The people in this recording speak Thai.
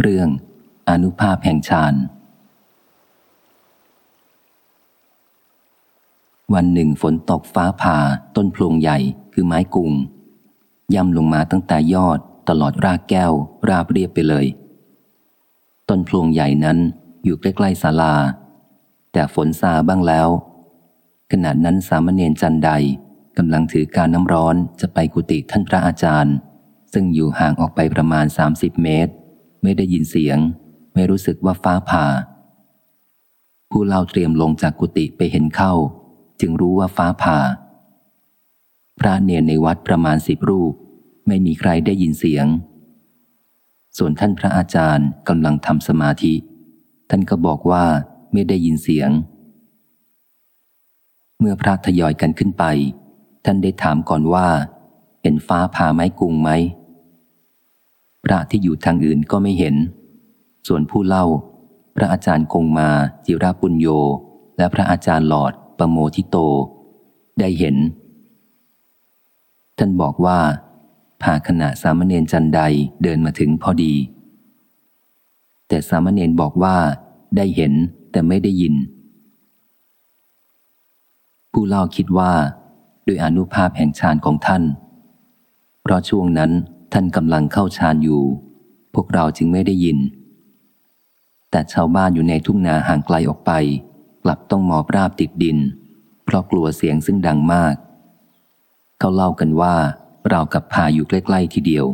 เรื่องอนุภาพแห่งฌาน วันหนึ่งฝนตกฟ้าผ่าต้นพลงใหญ่คือไม้กุง ย่ำลงมาตั้งแต่ยอดตลอดรากแก้ว ราบเรียบไปเลย ต้นพลงใหญ่นั้นอยู่ใกล้ๆศาลา แต่ฝนซาบ้างแล้ว ขณะนั้นสามเณรจันใดกำลังถือการน้ำร้อนจะไปกุฏิท่านพระอาจารย์ ซึ่งอยู่ห่างออกไปประมาณ 30 เมตร ไม่ได้ยินเสียง ไม่รู้สึกว่าฟ้าผ่า ผู้เล่าเตรียมลงจากกุฏิไปเห็นเข้า จึงรู้ว่าฟ้าผ่า พระเนรในวัดประมาณสิบรูป ไม่มีใครได้ยินเสียง ส่วนท่านพระอาจารย์กำลังทำสมาธิ ท่านก็บอกว่าไม่ได้ยินเสียง เมื่อพระทยอยกันขึ้นไป ท่านได้ถามก่อนว่า เห็นฟ้าผ่าไม้กุงไหม พระที่อยู่ทางอื่นก็ไม่เห็น ส่วนผู้เล่า พระอาจารย์คงมาจิราปุญโย และพระอาจารย์หลอดปโมทิโต ได้เห็น ท่านบอกว่าผ่าขณะสามเณรจันใดเดินมาถึงพอดี แต่สามเณรบอกว่าได้เห็นแต่ไม่ได้ยิน ผู้เล่าคิดว่า ด้วยอนุภาพแห่งฌานของท่าน เพราะช่วงนั้น ท่านกำลังเข้าฌานอยู่ พวกเราจึงไม่ได้ยิน แต่ชาวบ้านอยู่ในทุ่งนาห่างไกลออกไป กลับต้องหมอบราบติดดิน เพราะกลัวเสียงซึ่งดังมาก เขาเล่ากันว่าเรากับพาอยู่ใกล้ ๆ ทีเดียว